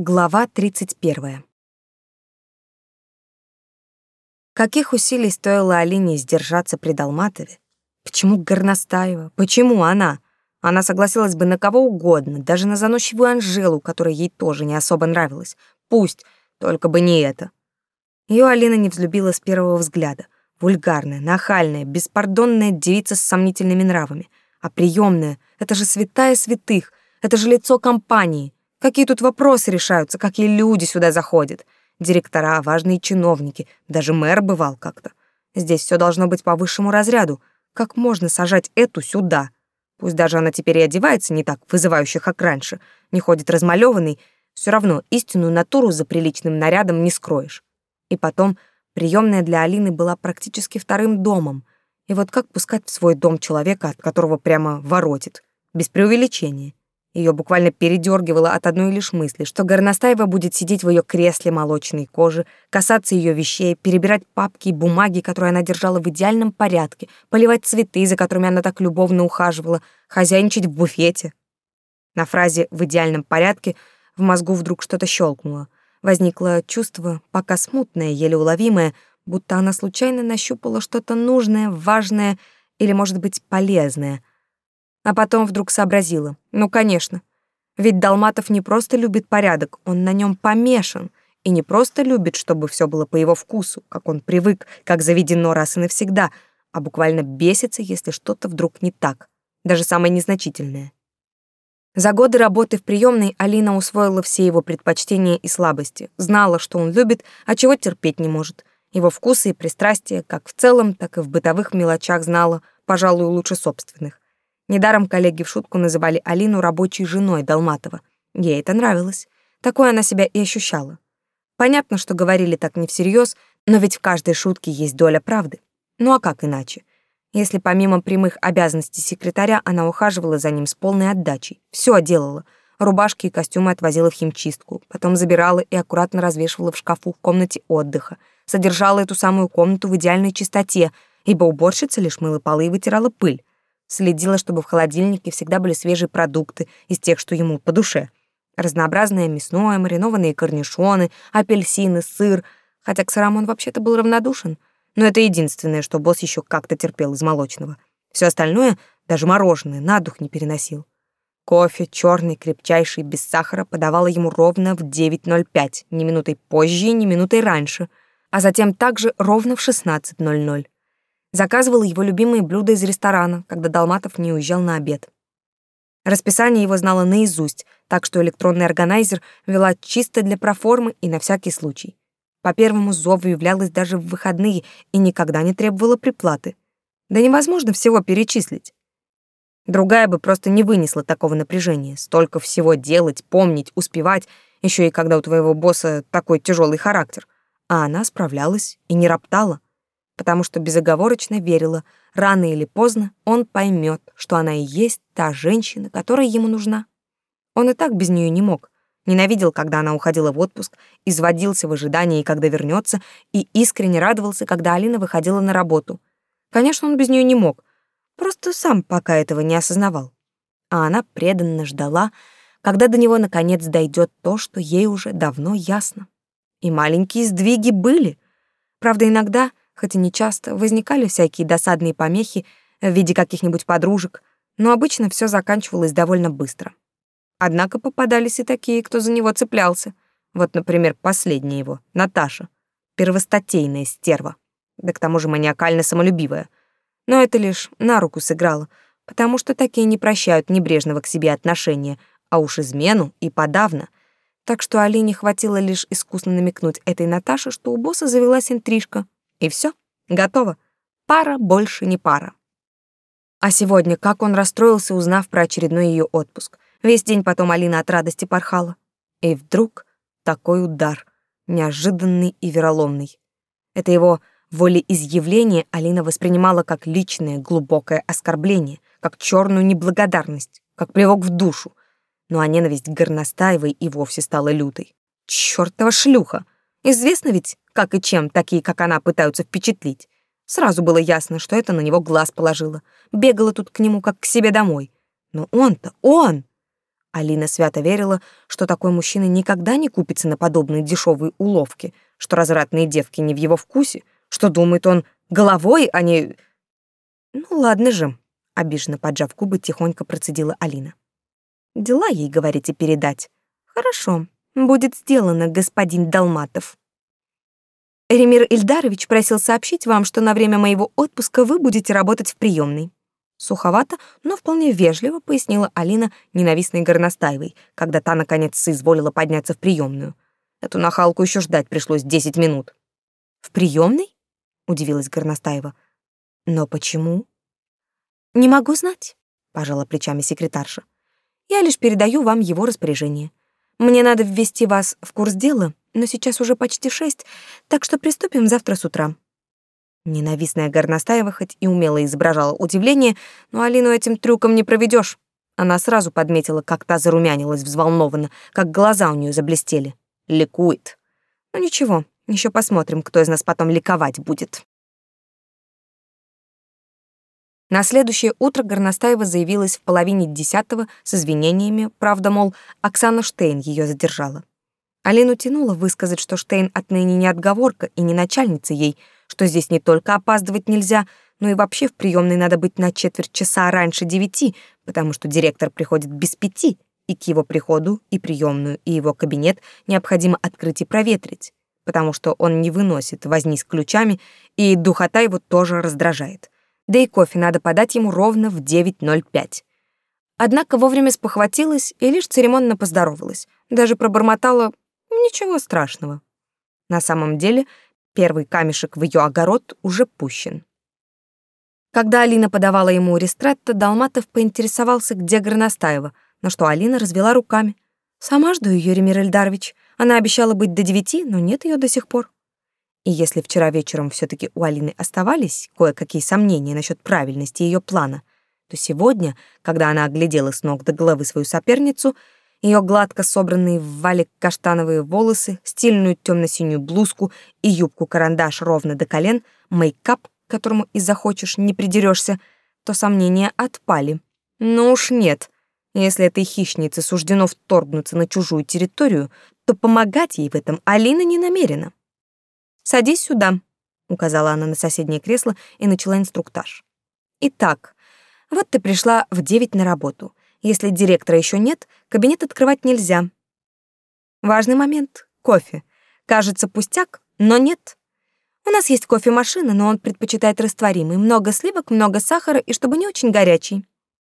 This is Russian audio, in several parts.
Глава 31. Каких усилий стоило Алине сдержаться при Долматове? Почему Горностаева? Почему она? Она согласилась бы на кого угодно, даже на заносчивую Анжелу, которая ей тоже не особо нравилась. Пусть, только бы не это. Ее Алина не взлюбила с первого взгляда. Вульгарная, нахальная, беспардонная девица с сомнительными нравами. А приемная — это же святая святых, это же лицо компании — Какие тут вопросы решаются, какие люди сюда заходят? Директора, важные чиновники, даже мэр бывал как-то. Здесь все должно быть по высшему разряду. Как можно сажать эту сюда? Пусть даже она теперь и одевается не так вызывающе, как раньше, не ходит размалёванной, все равно истинную натуру за приличным нарядом не скроешь. И потом, приемная для Алины была практически вторым домом. И вот как пускать в свой дом человека, от которого прямо воротит? Без преувеличения. Ее буквально передергивало от одной лишь мысли, что Горностаева будет сидеть в ее кресле молочной кожи, касаться ее вещей, перебирать папки и бумаги, которые она держала в идеальном порядке, поливать цветы, за которыми она так любовно ухаживала, хозяйничать в буфете. На фразе «в идеальном порядке» в мозгу вдруг что-то щелкнуло. Возникло чувство, пока смутное, еле уловимое, будто она случайно нащупала что-то нужное, важное или, может быть, полезное — а потом вдруг сообразила. Ну, конечно. Ведь Долматов не просто любит порядок, он на нем помешан. И не просто любит, чтобы все было по его вкусу, как он привык, как заведено раз и навсегда, а буквально бесится, если что-то вдруг не так, даже самое незначительное. За годы работы в приемной Алина усвоила все его предпочтения и слабости, знала, что он любит, а чего терпеть не может. Его вкусы и пристрастия, как в целом, так и в бытовых мелочах знала, пожалуй, лучше собственных. Недаром коллеги в шутку называли Алину рабочей женой Долматова. Ей это нравилось. Такое она себя и ощущала. Понятно, что говорили так не всерьез, но ведь в каждой шутке есть доля правды. Ну а как иначе? Если помимо прямых обязанностей секретаря она ухаживала за ним с полной отдачей, все делала, рубашки и костюмы отвозила в химчистку, потом забирала и аккуратно развешивала в шкафу в комнате отдыха, содержала эту самую комнату в идеальной чистоте, ибо уборщица лишь мыла полы и вытирала пыль следила, чтобы в холодильнике всегда были свежие продукты из тех, что ему по душе. Разнообразное мясное, маринованные корнишоны, апельсины, сыр. Хотя к сырам он вообще-то был равнодушен. Но это единственное, что босс еще как-то терпел из молочного. Все остальное, даже мороженое, на дух не переносил. Кофе, черный, крепчайший, без сахара, подавала ему ровно в 9.05, ни минутой позже, ни минутой раньше, а затем также ровно в 16.00 заказывал его любимые блюда из ресторана, когда Долматов не уезжал на обед. Расписание его знала наизусть, так что электронный органайзер вела чисто для проформы и на всякий случай. По первому зову являлась даже в выходные и никогда не требовала приплаты. Да невозможно всего перечислить. Другая бы просто не вынесла такого напряжения. Столько всего делать, помнить, успевать, еще и когда у твоего босса такой тяжелый характер. А она справлялась и не роптала потому что безоговорочно верила, рано или поздно он поймет, что она и есть та женщина, которая ему нужна. Он и так без нее не мог. Ненавидел, когда она уходила в отпуск, изводился в ожидании, когда вернется, и искренне радовался, когда Алина выходила на работу. Конечно, он без нее не мог, просто сам пока этого не осознавал. А она преданно ждала, когда до него наконец дойдет то, что ей уже давно ясно. И маленькие сдвиги были. Правда, иногда хоть и нечасто, возникали всякие досадные помехи в виде каких-нибудь подружек, но обычно все заканчивалось довольно быстро. Однако попадались и такие, кто за него цеплялся. Вот, например, последняя его, Наташа. Первостатейная стерва. Да к тому же маниакально самолюбивая. Но это лишь на руку сыграло, потому что такие не прощают небрежного к себе отношения, а уж измену и подавно. Так что Алине хватило лишь искусно намекнуть этой Наташе, что у босса завелась интрижка — и все, готово. Пара больше не пара. А сегодня как он расстроился, узнав про очередной ее отпуск. Весь день потом Алина от радости порхала. И вдруг такой удар, неожиданный и вероломный. Это его волеизъявление Алина воспринимала как личное глубокое оскорбление, как черную неблагодарность, как плевок в душу. Ну а ненависть к Горностаевой и вовсе стала лютой. Чёртова шлюха! Известно ведь, как и чем такие, как она, пытаются впечатлить. Сразу было ясно, что это на него глаз положило. Бегала тут к нему, как к себе домой. Но он-то, он! Алина свято верила, что такой мужчина никогда не купится на подобные дешевые уловки, что развратные девки не в его вкусе, что думает он головой, а не... «Ну ладно же», — обиженно поджав губы, тихонько процедила Алина. «Дела ей, говорите, передать. Хорошо, Будет сделано, господин Долматов. Ремир Ильдарович просил сообщить вам, что на время моего отпуска вы будете работать в приемной. Суховато, но вполне вежливо пояснила Алина ненавистной Горностаевой, когда та, наконец, соизволила подняться в приемную. Эту нахалку еще ждать пришлось 10 минут. «В приемной?» — удивилась Горностаева. «Но почему?» «Не могу знать», — пожала плечами секретарша. «Я лишь передаю вам его распоряжение. Мне надо ввести вас в курс дела, но сейчас уже почти шесть, так что приступим завтра с утра». Ненавистная Горностаева хоть и умело изображала удивление, но Алину этим трюком не проведешь. Она сразу подметила, как та зарумянилась взволнованно, как глаза у нее заблестели. Ликует. Ну ничего, еще посмотрим, кто из нас потом ликовать будет. На следующее утро Горностаева заявилась в половине десятого с извинениями, правда, мол, Оксана Штейн ее задержала. Алину тянуло высказать, что Штейн отныне не отговорка и не начальница ей, что здесь не только опаздывать нельзя, но и вообще в приемной надо быть на четверть часа раньше девяти, потому что директор приходит без пяти, и к его приходу и приемную, и его кабинет необходимо открыть и проветрить, потому что он не выносит возни с ключами, и духота его тоже раздражает да и кофе надо подать ему ровно в 9.05. Однако вовремя спохватилась и лишь церемонно поздоровалась, даже пробормотала «ничего страшного». На самом деле, первый камешек в ее огород уже пущен. Когда Алина подавала ему рестретто, Далматов поинтересовался, где Горностаева, на что Алина развела руками. «Сама жду ее, Ремирельдарович. Она обещала быть до девяти, но нет ее до сих пор». И если вчера вечером все-таки у Алины оставались кое-какие сомнения насчет правильности ее плана, то сегодня, когда она оглядела с ног до головы свою соперницу, ее гладко собранные в валик каштановые волосы, стильную темно-синюю блузку и юбку-карандаш ровно до колен, мейкап, которому и захочешь, не придерешься, то сомнения отпали. Но уж нет. Если этой хищнице суждено вторгнуться на чужую территорию, то помогать ей в этом Алина не намерена. «Садись сюда», — указала она на соседнее кресло и начала инструктаж. «Итак, вот ты пришла в девять на работу. Если директора еще нет, кабинет открывать нельзя. Важный момент — кофе. Кажется, пустяк, но нет. У нас есть кофемашина, но он предпочитает растворимый. Много сливок, много сахара и чтобы не очень горячий.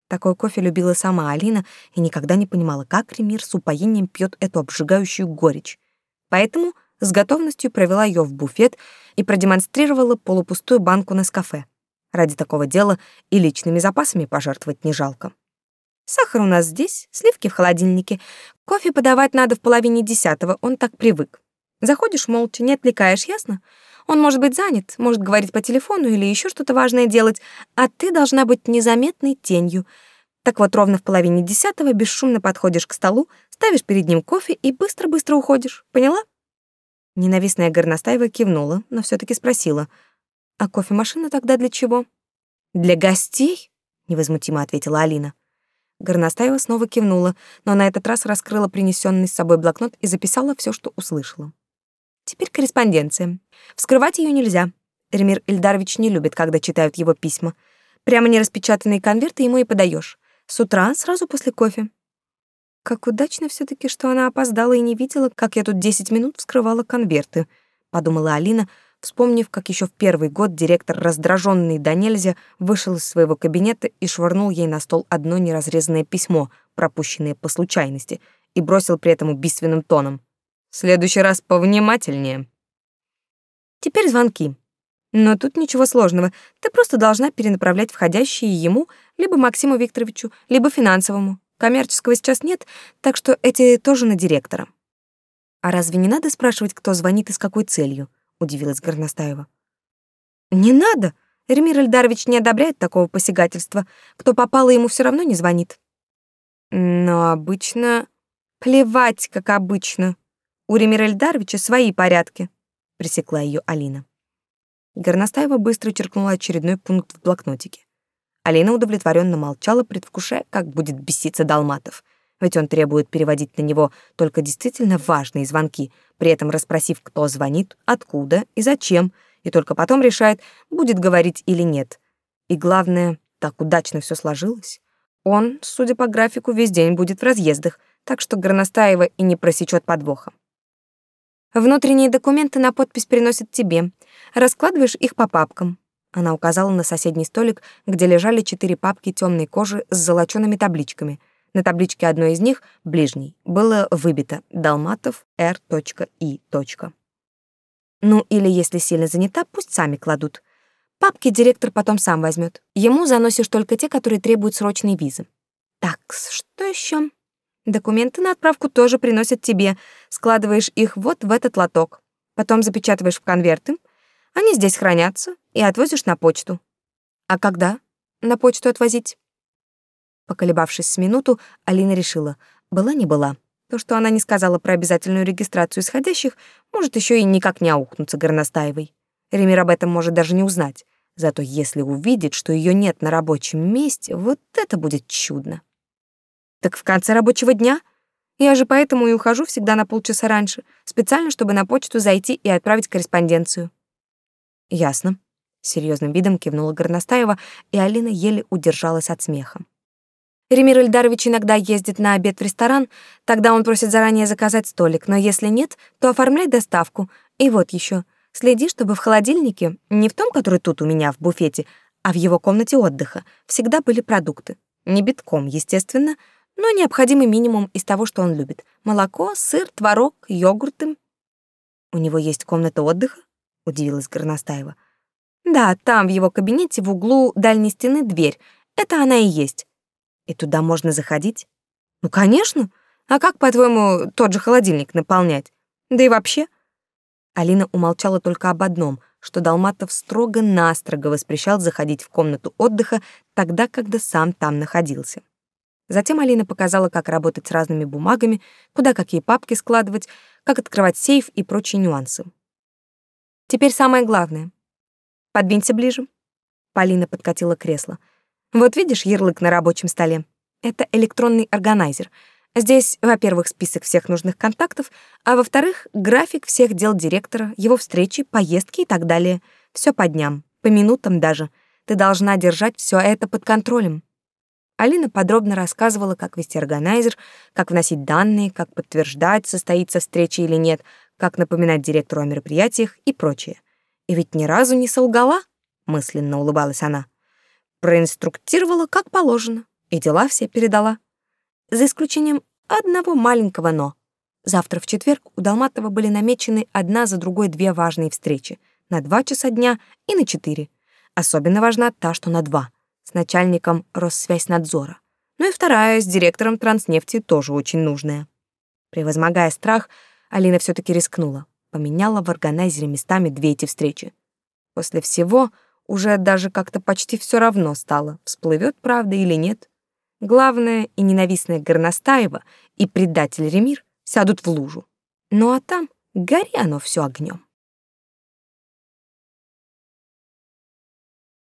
Такой кофе любила сама Алина и никогда не понимала, как Ремир с упоением пьет эту обжигающую горечь. Поэтому с готовностью провела ее в буфет и продемонстрировала полупустую банку на кафе. Ради такого дела и личными запасами пожертвовать не жалко. Сахар у нас здесь, сливки в холодильнике. Кофе подавать надо в половине десятого, он так привык. Заходишь молча, не отвлекаешь, ясно? Он может быть занят, может говорить по телефону или еще что-то важное делать, а ты должна быть незаметной тенью. Так вот, ровно в половине десятого бесшумно подходишь к столу, ставишь перед ним кофе и быстро-быстро уходишь. Поняла? Ненавистная Горностаева кивнула, но все таки спросила. «А кофемашина тогда для чего?» «Для гостей?» — невозмутимо ответила Алина. Горностаева снова кивнула, но на этот раз раскрыла принесенный с собой блокнот и записала все, что услышала. «Теперь корреспонденция. Вскрывать ее нельзя. Ремир Ильдарович не любит, когда читают его письма. Прямо нераспечатанные конверты ему и подаешь. С утра, сразу после кофе. Как удачно все таки что она опоздала и не видела, как я тут 10 минут вскрывала конверты, подумала Алина, вспомнив, как еще в первый год директор, раздраженный до нельзя, вышел из своего кабинета и швырнул ей на стол одно неразрезанное письмо, пропущенное по случайности, и бросил при этом убийственным тоном: "В следующий раз повнимательнее". Теперь звонки. Но тут ничего сложного. Ты просто должна перенаправлять входящие ему либо Максиму Викторовичу, либо финансовому. Коммерческого сейчас нет, так что эти тоже на директора». «А разве не надо спрашивать, кто звонит и с какой целью?» — удивилась Горностаева. «Не надо!» Ремир Эльдарович не одобряет такого посягательства. Кто попало, ему все равно не звонит. Но обычно... Плевать, как обычно. У Ремира Эльдаровича свои порядки, — пресекла ее Алина. Горностаева быстро черкнула очередной пункт в блокнотике. Алина удовлетворенно молчала, предвкушая, как будет беситься Далматов. Ведь он требует переводить на него только действительно важные звонки, при этом расспросив, кто звонит, откуда и зачем, и только потом решает, будет говорить или нет. И главное, так удачно все сложилось. Он, судя по графику, весь день будет в разъездах, так что Горностаева и не просечет подвоха. Внутренние документы на подпись приносят тебе. Раскладываешь их по папкам. Она указала на соседний столик, где лежали четыре папки темной кожи с золочёными табличками. На табличке одной из них, ближней, было выбито «Далматов R.I.». Ну или, если сильно занята, пусть сами кладут. Папки директор потом сам возьмет. Ему заносишь только те, которые требуют срочной визы. Так, что еще? Документы на отправку тоже приносят тебе. Складываешь их вот в этот лоток. Потом запечатываешь в конверты — они здесь хранятся и отвозишь на почту. А когда на почту отвозить? Поколебавшись с минуту, Алина решила, была не была. То, что она не сказала про обязательную регистрацию исходящих, может еще и никак не аукнуться Горностаевой. Ремир об этом может даже не узнать. Зато если увидит, что ее нет на рабочем месте, вот это будет чудно. Так в конце рабочего дня? Я же поэтому и ухожу всегда на полчаса раньше, специально, чтобы на почту зайти и отправить корреспонденцию. Ясно. Серьезным видом кивнула Горностаева, и Алина еле удержалась от смеха. Ремир Эльдарович иногда ездит на обед в ресторан, тогда он просит заранее заказать столик, но если нет, то оформляй доставку. И вот еще, следи, чтобы в холодильнике, не в том, который тут у меня в буфете, а в его комнате отдыха, всегда были продукты. Не битком, естественно, но необходимый минимум из того, что он любит. Молоко, сыр, творог, йогурты. У него есть комната отдыха? — удивилась Горностаева. «Да, там, в его кабинете, в углу дальней стены дверь. Это она и есть». «И туда можно заходить?» «Ну, конечно. А как, по-твоему, тот же холодильник наполнять? Да и вообще?» Алина умолчала только об одном, что Долматов строго-настрого воспрещал заходить в комнату отдыха тогда, когда сам там находился. Затем Алина показала, как работать с разными бумагами, куда какие папки складывать, как открывать сейф и прочие нюансы. Теперь самое главное. Подвинься ближе. Полина подкатила кресло. Вот видишь ярлык на рабочем столе? Это электронный органайзер. Здесь, во-первых, список всех нужных контактов, а во-вторых, график всех дел директора, его встречи, поездки и так далее. Все по дням, по минутам даже. Ты должна держать все это под контролем. Алина подробно рассказывала, как вести органайзер, как вносить данные, как подтверждать, состоится встреча или нет, как напоминать директору о мероприятиях и прочее. И ведь ни разу не солгала, мысленно улыбалась она. Проинструктировала, как положено, и дела все передала. За исключением одного маленького «но». Завтра в четверг у Долматова были намечены одна за другой две важные встречи на два часа дня и на четыре. Особенно важна та, что на два, с начальником Россвязьнадзора. Ну и вторая с директором Транснефти тоже очень нужная. Превозмогая страх, Алина все-таки рискнула, поменяла в органайзере местами две эти встречи. После всего уже даже как-то почти все равно стало, всплывет правда или нет. Главное, и ненавистная Горностаева, и предатель Ремир сядут в лужу. Ну а там гори оно все огнем.